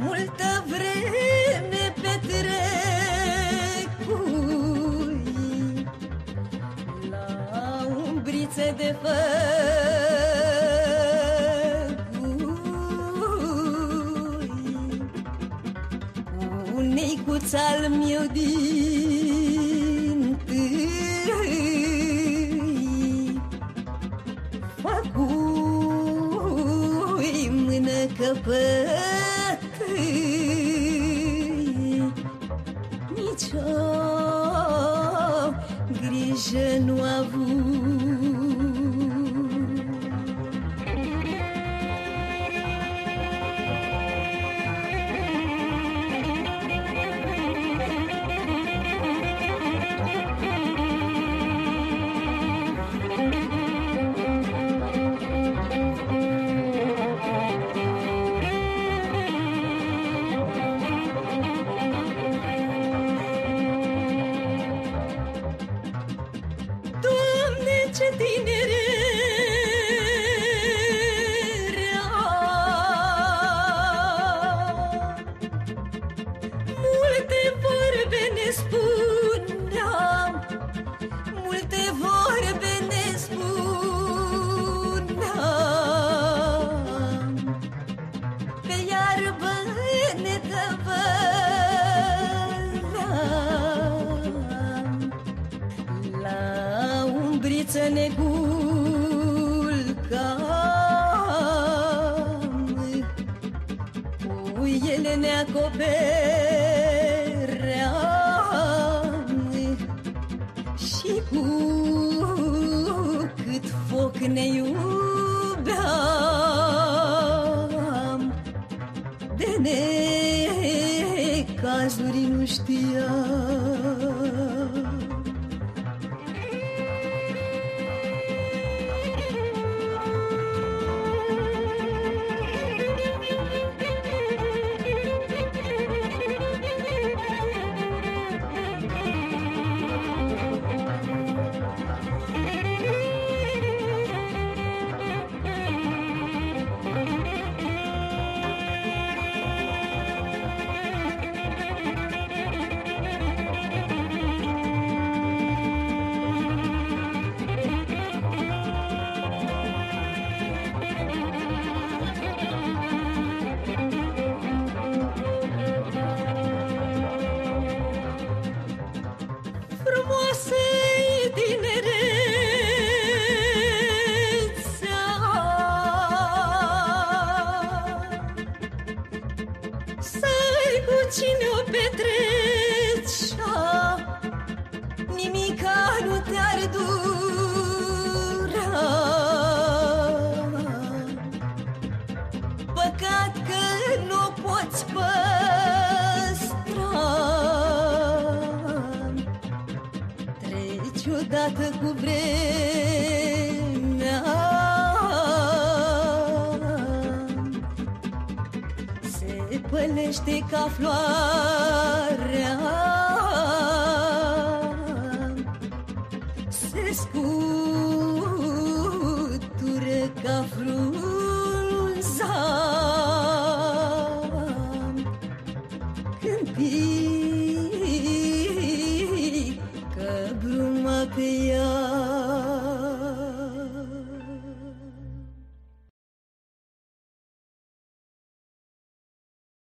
multă vreme petrecui La umbrițe de făcui Unei cuț al meu din tâi Făcui mână căpăi nicio grigio nuovo দিনের umbriță ne culcam Cu ele ne acopeream Și cu cât foc ne iubeam De necazuri nu știam învelește ca floarea. Se scutură ca frunza. Când pică bruma pe ea.